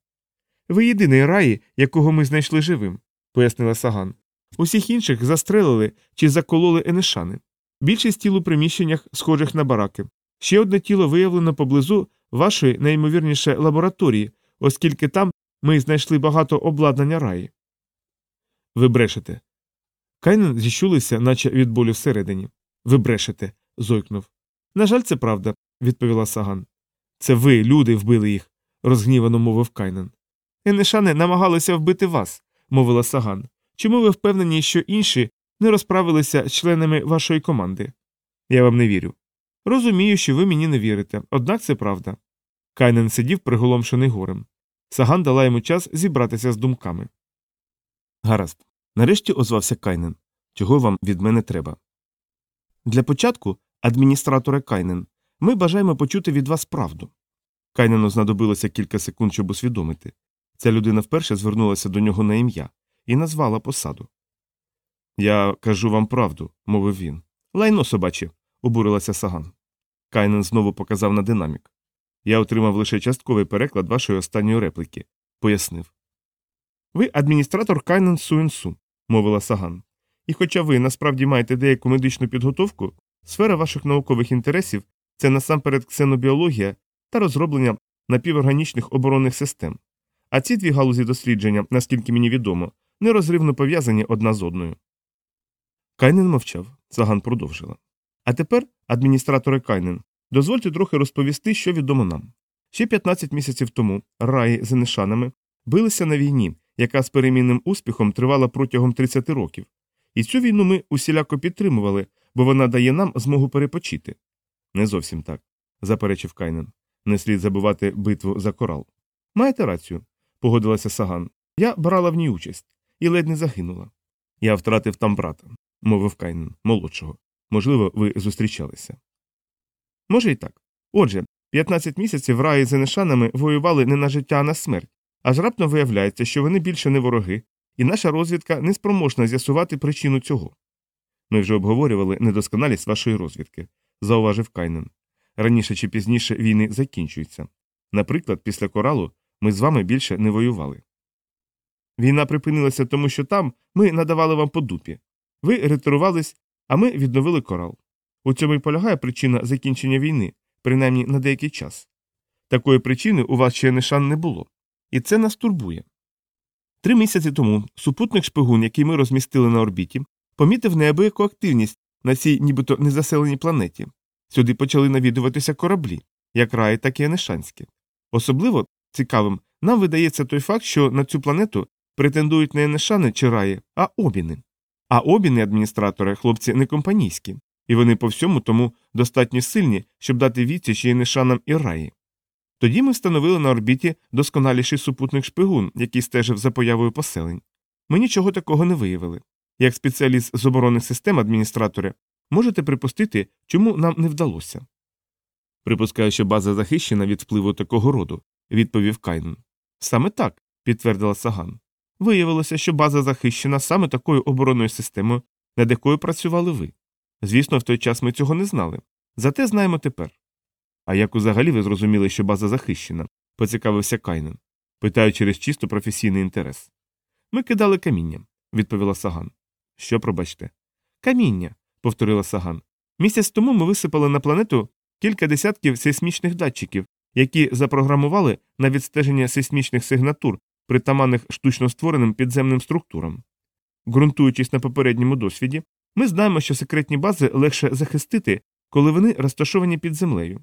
Ви єдиний раї, якого ми знайшли живим, пояснила Саган. Усіх інших застрелили чи закололи енешани. Більшість тіл у приміщеннях, схожих на бараки. Ще одне тіло виявлено поблизу вашої найімовірніше лабораторії, оскільки там ми знайшли багато обладнання раї. Ви брешете. Кайнен зіщулився, наче від болю всередині. Ви брешете. зойкнув. На жаль, це правда, відповіла Саган. Це ви, люди, вбили їх, розгнівано мовив Кайнен. Енешани намагалися вбити вас, мовила Саган. Чому ви впевнені, що інші не розправилися з членами вашої команди? Я вам не вірю. Розумію, що ви мені не вірите, однак це правда. Кайнен сидів приголомшений горем. Саган дала йому час зібратися з думками. Гаразд. Нарешті озвався Кайнен. Чого вам від мене треба? Для початку, адміністраторе Кайнен, ми бажаємо почути від вас правду. Кайнену знадобилося кілька секунд, щоб усвідомити. Ця людина вперше звернулася до нього на ім'я і назвала посаду. Я кажу вам правду, мовив він. Лайно собаче, обурилася Саган. Кайнен знову показав на динамік. Я отримав лише частковий переклад вашої останньої репліки, пояснив. Ви адміністратор Кайнен Суенсу, мовила Саган. І хоча ви насправді маєте деяку медичну підготовку, сфера ваших наукових інтересів це насамперед ксенобіологія та розроблення напіворганічних оборонних систем. А ці дві галузі дослідження, наскільки мені відомо, нерозривно пов'язані одна з одною. Кайнен мовчав. Саган продовжила. А тепер, адміністраторе Кайнен, дозвольте трохи розповісти, що відомо нам. Ще 15 місяців тому раї з енешанами билися на війні, яка з перемінним успіхом тривала протягом 30 років. І цю війну ми усіляко підтримували, бо вона дає нам змогу перепочити. Не зовсім так, заперечив Кайнен. Не слід забувати битву за корал. Маєте рацію, погодилася Саган. Я брала в ній участь і ледь не загинула. Я втратив там брата, мовив Кайнен, молодшого. Можливо, ви зустрічалися. Може і так. Отже, 15 місяців раї з енешанами воювали не на життя, а на смерть, аж раптом виявляється, що вони більше не вороги, і наша розвідка не спроможна з'ясувати причину цього. Ми вже обговорювали недосконалість вашої розвідки, зауважив Кайнен. Раніше чи пізніше війни закінчуються. Наприклад, після коралу ми з вами більше не воювали. Війна припинилася тому, що там ми надавали вам по дупі. Ви ретирувались, а ми відновили корал. У цьому й полягає причина закінчення війни, принаймні на деякий час. Такої причини у вас ще нешан не було, і це нас турбує. Три місяці тому супутник шпигун, який ми розмістили на орбіті, помітив неабияку активність на цій нібито незаселеній планеті. Сюди почали навідуватися кораблі, як раї, так і анешанські. Особливо цікавим нам видається той факт, що на цю планету претендують не енешани чи раї, а обіни. А обіни адміністратори хлопці не компанійські, і вони по всьому тому достатньо сильні, щоб дати відсіч і енешанам і раї. Тоді ми встановили на орбіті досконаліший супутник шпигун, який стежив за появою поселень. Ми нічого такого не виявили. Як спеціаліст з оборонних систем адміністратори, можете припустити, чому нам не вдалося. Припускаю, що база захищена від впливу такого роду, відповів Кайнен. Саме так, підтвердила Саган. Виявилося, що база захищена саме такою оборонною системою, над якою працювали ви. Звісно, в той час ми цього не знали. Зате знаємо тепер. А як взагалі ви зрозуміли, що база захищена? поцікавився Кайнен. Питаю через чисто професійний інтерес. Ми кидали каміння, відповіла Саган. Що, пробачте? Каміння, повторила Саган. Місяць тому ми висипали на планету кілька десятків сейсмічних датчиків, які запрограмували на відстеження сейсмічних сигнатур притаманних штучно створеним підземним структурам. Ґрунтуючись на попередньому досвіді, ми знаємо, що секретні бази легше захистити, коли вони розташовані під землею.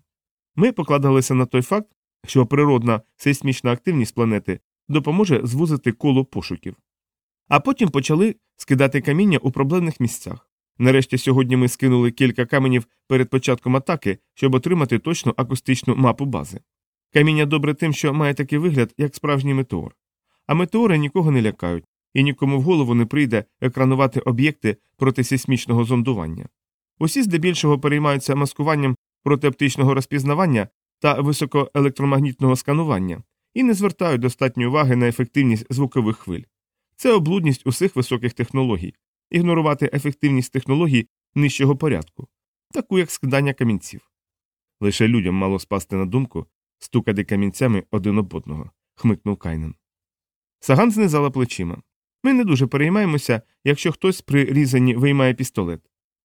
Ми покладалися на той факт, що природна сейсмічна активність планети допоможе звузити коло пошуків. А потім почали скидати каміння у проблемних місцях. Нарешті сьогодні ми скинули кілька каменів перед початком атаки, щоб отримати точну акустичну мапу бази. Каміння добре тим, що має такий вигляд, як справжній метеор. А метеори нікого не лякають, і нікому в голову не прийде екранувати об'єкти протисейсмічного зондування. Усі здебільшого переймаються маскуванням протиоптичного розпізнавання та високоелектромагнітного сканування і не звертають достатньої уваги на ефективність звукових хвиль. Це облудність усіх високих технологій, ігнорувати ефективність технологій нижчого порядку, таку як скидання камінців. Лише людям мало спасти на думку стукати камінцями один об одного, хмикнув Кайнен. Саган знизала плечима. Ми не дуже переймаємося, якщо хтось при різанні виймає пістолет.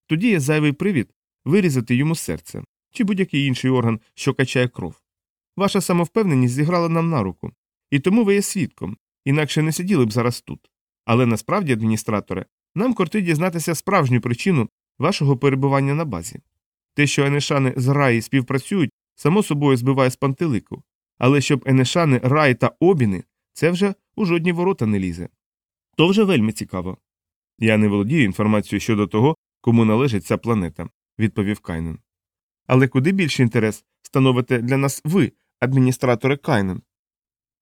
Тоді є зайвий привід вирізати йому серце чи будь-який інший орган, що качає кров. Ваша самовпевненість зіграла нам на руку, і тому ви є свідком, інакше не сиділи б зараз тут. Але насправді, адміністраторе, нам кортить дізнатися справжню причину вашого перебування на базі. Те, що Енешани з Раї співпрацюють, само собою збиває з пантелику, але щоб Енешани, Раї та Обіни, це вже у жодні ворота не лізе. То вже вельми цікаво. Я не володію інформацією щодо того, кому належить ця планета, відповів Кайнен. Але куди більший інтерес становите для нас ви, адміністратори Кайнен?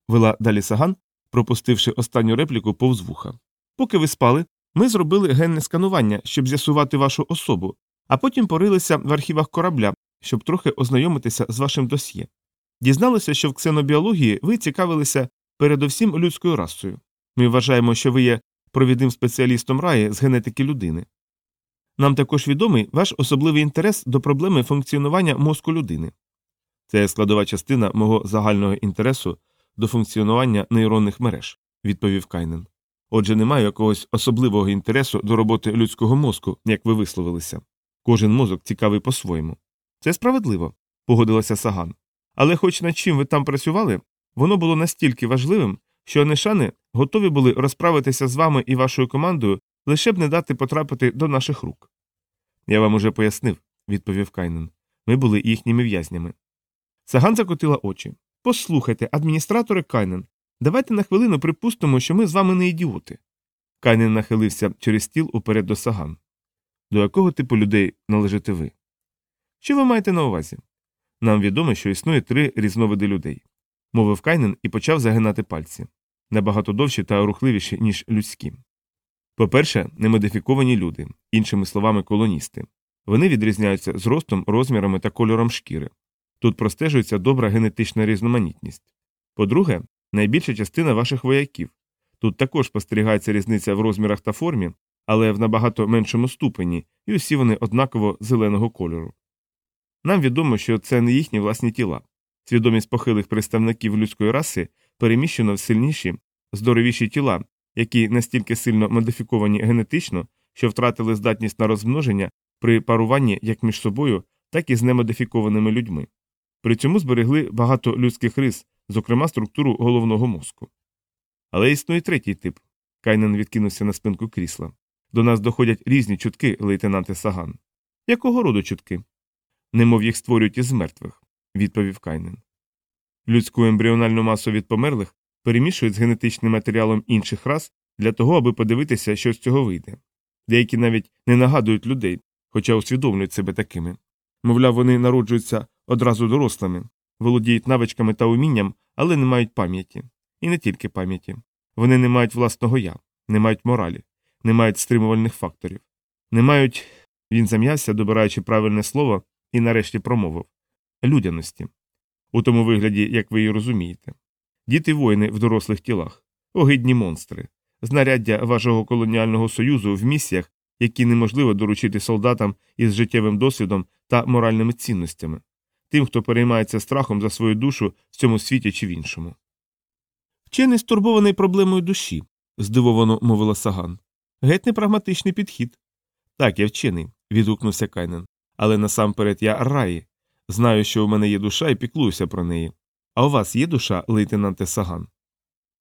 Вела далі Саган, пропустивши останню репліку повз вуха. Поки ви спали, ми зробили генне сканування, щоб з'ясувати вашу особу, а потім порилися в архівах корабля, щоб трохи ознайомитися з вашим досьє. Дізналися, що в ксенобіології ви цікавилися передовсім людською расою. Ми вважаємо, що ви є провідним спеціалістом раї з генетики людини. Нам також відомий ваш особливий інтерес до проблеми функціонування мозку людини. Це складова частина мого загального інтересу до функціонування нейронних мереж, відповів Кайнен. Отже, немає якогось особливого інтересу до роботи людського мозку, як ви висловилися. Кожен мозок цікавий по-своєму. Це справедливо, погодилася Саган. Але, хоч над чим ви там працювали, воно було настільки важливим, що Анишани готові були розправитися з вами і вашою командою, лише б не дати потрапити до наших рук. Я вам уже пояснив, відповів Кайнен. Ми були їхніми в'язнями. Саган закотила очі. Послухайте, адміністраторе Кайнен, давайте на хвилину припустимо, що ми з вами не ідіоти. Кайнен нахилився через стіл уперед до Саган. До якого типу людей належите ви? Що ви маєте на увазі? Нам відомо, що існує три різновиди людей, мовив Кайнен і почав загинати пальці набагато довші та рухливіші, ніж людські. По-перше, немодифіковані люди, іншими словами, колоністи. Вони відрізняються зростом, розмірами та кольором шкіри. Тут простежується добра генетична різноманітність. По-друге, найбільша частина ваших вояків. Тут також спостерігається різниця в розмірах та формі, але в набагато меншому ступені, і усі вони однаково зеленого кольору. Нам відомо, що це не їхні власні тіла. Свідомість похилих представників людської раси переміщено в сильніші, здоровіші тіла, які настільки сильно модифіковані генетично, що втратили здатність на розмноження при паруванні як між собою, так і з немодифікованими людьми. При цьому зберегли багато людських рис, зокрема структуру головного мозку. Але існує третій тип. Кайнен відкинувся на спинку крісла. До нас доходять різні чутки, лейтенанте Саган. Якого роду чутки? Немов їх створюють із мертвих, відповів Кайнен. Людську ембріональну масу від померлих перемішують з генетичним матеріалом інших рас для того, аби подивитися, що з цього вийде. Деякі навіть не нагадують людей, хоча усвідомлюють себе такими. Мовляв, вони народжуються одразу дорослими, володіють навичками та умінням, але не мають пам'яті. І не тільки пам'яті. Вони не мають власного я, не мають моралі, не мають стримувальних факторів, не мають. Він зам'явся, добираючи правильне слово, і нарешті промовив людяності. У тому вигляді, як ви її розумієте. Діти воїни в дорослих тілах, огидні монстри, знаряддя вашого колоніального союзу в місіях, які неможливо доручити солдатам із життєвим досвідом та моральними цінностями, тим, хто переймається страхом за свою душу в цьому світі чи в іншому. Вчений стурбований проблемою душі, здивовано мовила Саган. Геть непрагматичний підхід. Так, я вчений, відгукнувся Кайнен. Але насамперед я раї. Знаю, що у мене є душа і піклуюся про неї. А у вас є душа, лейтенанте Саган?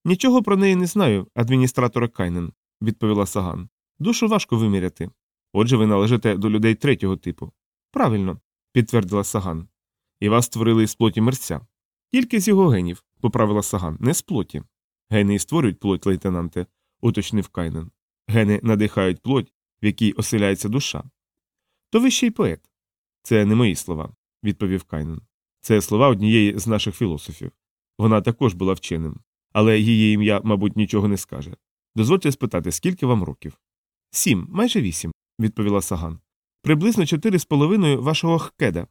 Нічого про неї не знаю, адміністраторе Кайнен, відповіла Саган. Душу важко виміряти. Отже, ви належите до людей третього типу. Правильно, підтвердила Саган. І вас створили із плоті мерця. Тільки з його генів, поправила Саган, не з плоті. Гени і створюють плоть, лейтенанте, уточнив Кайнен. Гени надихають плоть, в якій оселяється душа. То ви ще й поет. Це не мої слова, відповів Кайнен. Це слова однієї з наших філософів. Вона також була вченим, але її ім'я, мабуть, нічого не скаже. Дозвольте спитати, скільки вам років? Сім, майже вісім, відповіла Саган. Приблизно чотири з половиною вашого хкеда.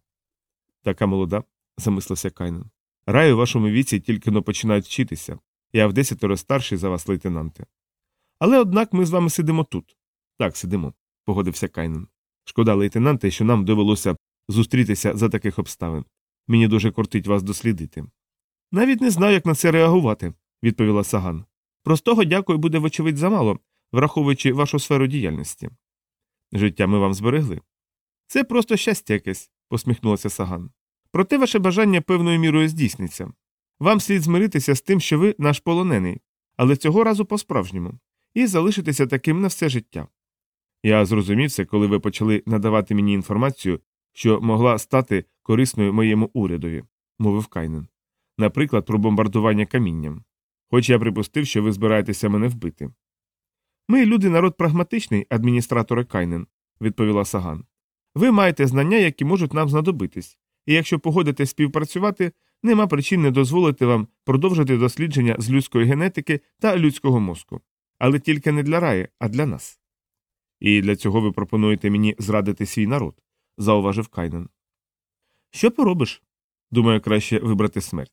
Така молода, замислився Кайнен. Раї у вашому віці тільки-но починають вчитися. Я вдесятеро старший за вас, лейтенанте. Але однак ми з вами сидимо тут. Так, сидимо, погодився Кайнен. Шкода, лейтенанте, що нам довелося зустрітися за таких обставин. Мені дуже кортить вас дослідити. Навіть не знаю, як на це реагувати, відповіла Саган. Простого дякую буде, вочевидь, замало, враховуючи вашу сферу діяльності. Життя ми вам зберегли. Це просто щастя якесь, посміхнулася Саган. Проте ваше бажання певною мірою здійсниться. Вам слід змиритися з тим, що ви наш полонений, але цього разу по-справжньому, і залишитися таким на все життя. Я зрозумів це, коли ви почали надавати мені інформацію, що могла стати корисною моєму урядові, мовив Кайнен. Наприклад, про бомбардування камінням. Хоч я припустив, що ви збираєтеся мене вбити. Ми, люди, народ прагматичний, адміністраторе Кайнен, відповіла Саган. Ви маєте знання, які можуть нам знадобитись, і якщо погодитесь співпрацювати, нема причин не дозволити вам продовжити дослідження з людської генетики та людського мозку. Але тільки не для раї, а для нас. І для цього ви пропонуєте мені зрадити свій народ, зауважив Кайнен. Що поробиш? Думаю, краще вибрати смерть.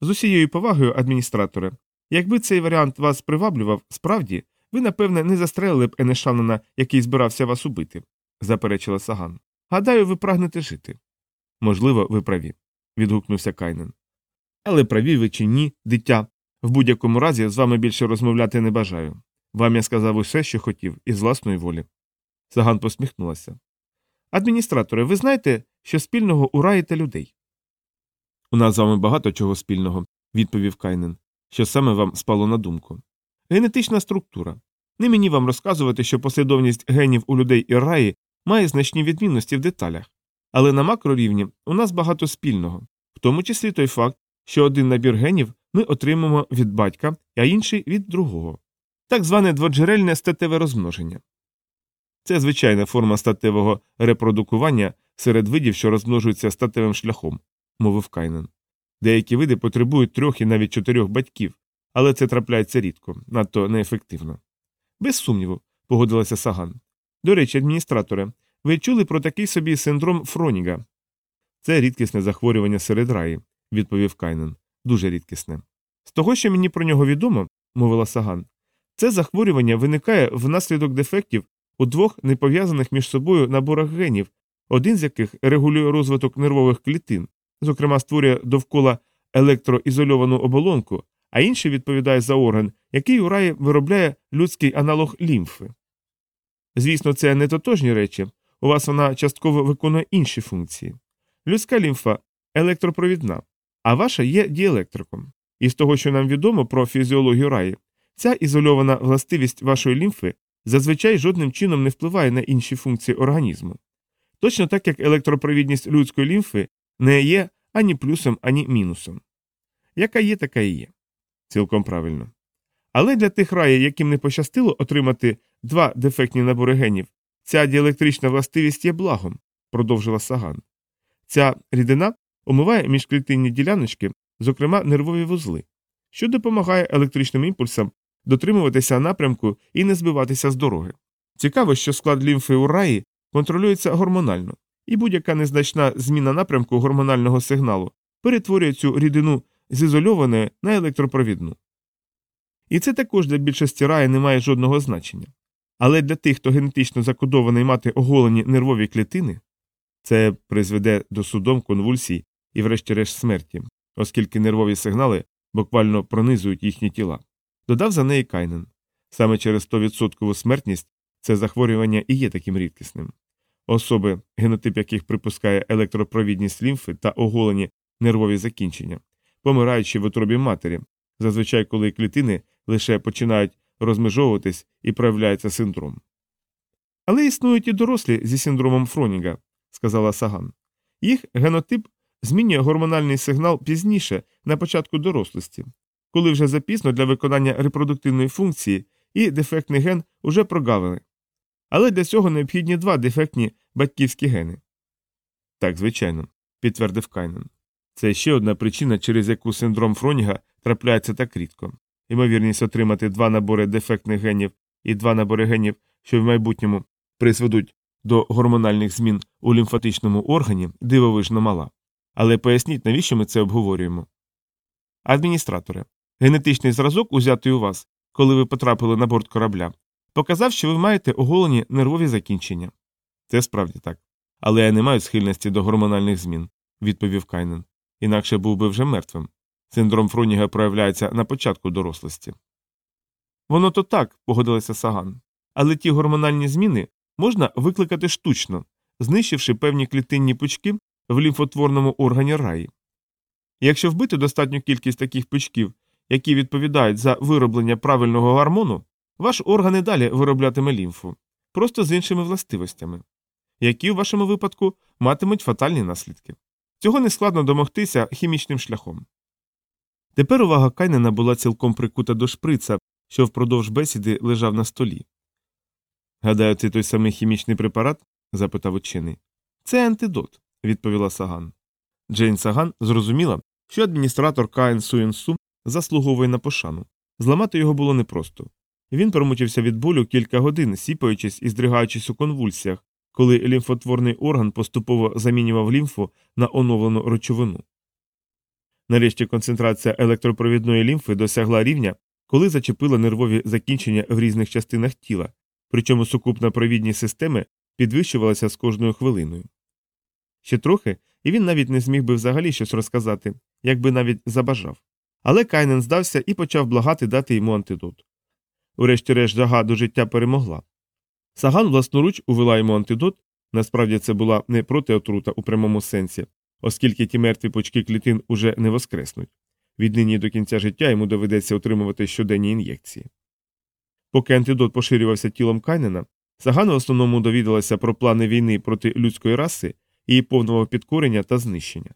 З усією повагою, адміністраторе, якби цей варіант вас приваблював, справді, ви, напевне, не застрелили б енешанина, який збирався вас убити, заперечила Саган. Гадаю, ви прагнете жити. Можливо, ви праві, відгукнувся Кайнен. Але праві ви чи ні, дитя. В будь-якому разі з вами більше розмовляти не бажаю. Вам я сказав усе, що хотів, із власної волі. Саган посміхнулася. Адміністраторе, ви знаєте, що спільного у раї та людей? У нас з вами багато чого спільного, відповів Кайнен. Що саме вам спало на думку? Генетична структура. Не мені вам розказувати, що послідовність генів у людей і раї має значні відмінності в деталях. Але на макрорівні у нас багато спільного, в тому числі той факт, що один набір генів ми отримаємо від батька, а інший від другого. Так зване дводжерельне статеве розмноження. Це звичайна форма статевого репродукування серед видів, що розмножуються статевим шляхом, мовив Кайнен. Деякі види потребують трьох і навіть чотирьох батьків, але це трапляється рідко, надто неефективно. Без сумніву, погодилася Саган. До речі, адміністраторе, ви чули про такий собі синдром Фроніга? Це рідкісне захворювання серед раї, відповів Кайнен. Дуже рідкісне. З того, що мені про нього відомо, мовила Саган, це захворювання виникає внаслідок дефектів у двох непов'язаних між собою наборах генів, один з яких регулює розвиток нервових клітин, зокрема створює довкола електроізольовану оболонку, а інший відповідає за орган, який у раї виробляє людський аналог лімфи. Звісно, це не тотожні речі, у вас вона частково виконує інші функції. Людська лімфа електропровідна, а ваша є діелектриком. І з того, що нам відомо про фізіологію раї, ця ізольована властивість вашої лімфи зазвичай жодним чином не впливає на інші функції організму. Точно так як електропровідність людської лімфи не є ані плюсом, ані мінусом. Яка є, така і є. Цілком правильно. Але для тих раїв, яким не пощастило отримати два дефектні набори генів, ця діелектрична властивість є благом, продовжила Саган. Ця рідина омиває міжклітинні діляночки, зокрема нервові вузли, що допомагає електричним імпульсам дотримуватися напрямку і не збиватися з дороги. Цікаво, що склад лімфи у раї контролюється гормонально, і будь-яка незначна зміна напрямку гормонального сигналу перетворює цю рідину з ізольованої на електропровідну. І це також для більшості раї не має жодного значення. Але для тих, хто генетично закодований мати оголені нервові клітини, це призведе до судом конвульсій і, врешті-решт, смерті, оскільки нервові сигнали буквально пронизують їхні тіла. Додав за неї Кайнен. Саме через 100% смертність це захворювання і є таким рідкісним. Особи, генотип яких припускає електропровідність лімфи та оголені нервові закінчення, помираючи в утробі матері, зазвичай коли клітини лише починають розмежовуватись і проявляється синдром. Але існують і дорослі зі синдромом Фроніга, сказала Саган. Їх генотип змінює гормональний сигнал пізніше, на початку дорослості, коли вже запізно для виконання репродуктивної функції і дефектний ген уже прогавили. Але для цього необхідні два дефектні батьківські гени. Так, звичайно, підтвердив Кайнен. Це ще одна причина, через яку синдром Фроніга трапляється так рідко. Ймовірність отримати два набори дефектних генів і два набори генів, що в майбутньому призведуть до гормональних змін у лімфатичному органі, дивовижно мала. Але поясніть, навіщо ми це обговорюємо. Адміністраторе, генетичний зразок, узятий у вас, коли ви потрапили на борт корабля, показав, що ви маєте оголені нервові закінчення. Це справді так. Але я не маю схильності до гормональних змін, відповів Кайнен. Інакше був би вже мертвим. Синдром Фроніга проявляється на початку дорослості. Воно то так, погодилася Саган. Але ті гормональні зміни можна викликати штучно, знищивши певні клітинні пучки в лімфотворному органі раї. Якщо вбити достатню кількість таких пучків, які відповідають за вироблення правильного гормону, ваш орган і далі вироблятиме лімфу, просто з іншими властивостями, які у вашому випадку матимуть фатальні наслідки. Цього не складно домогтися хімічним шляхом. Тепер увага Кайнена була цілком прикута до шприца, що впродовж бесіди лежав на столі. Гадаю, це той самий хімічний препарат? запитав учений. Це антидот, відповіла Саган. Джейн Саган зрозуміла, що адміністратор Каїн Суєнсу заслуговує на пошану. Зламати його було непросто. Він промучився від болю кілька годин, сіпаючись і здригаючись у конвульсіях, коли лімфотворний орган поступово замінював лімфу на оновлену речовину. Нарешті концентрація електропровідної лімфи досягла рівня, коли зачепила нервові закінчення в різних частинах тіла, причому сукупна провідні системи підвищувалася з кожною хвилиною. Ще трохи, і він навіть не зміг би взагалі щось розказати, якби навіть забажав. Але Кайнен здався і почав благати дати йому антидот. Урешті-решт жага до життя перемогла. Саган власноруч увела йому антидот, насправді це була не протиотрута у прямому сенсі, оскільки ті мертві почки клітин уже не воскреснуть. Віднині до кінця життя йому доведеться отримувати щоденні ін'єкції. Поки антидот поширювався тілом Кайнена, Саган в основному довідалася про плани війни проти людської раси, її повного підкорення та знищення.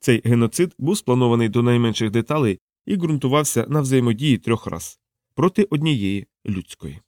Цей геноцид був спланований до найменших деталей і ґрунтувався на взаємодії трьох рас проти однієї людської.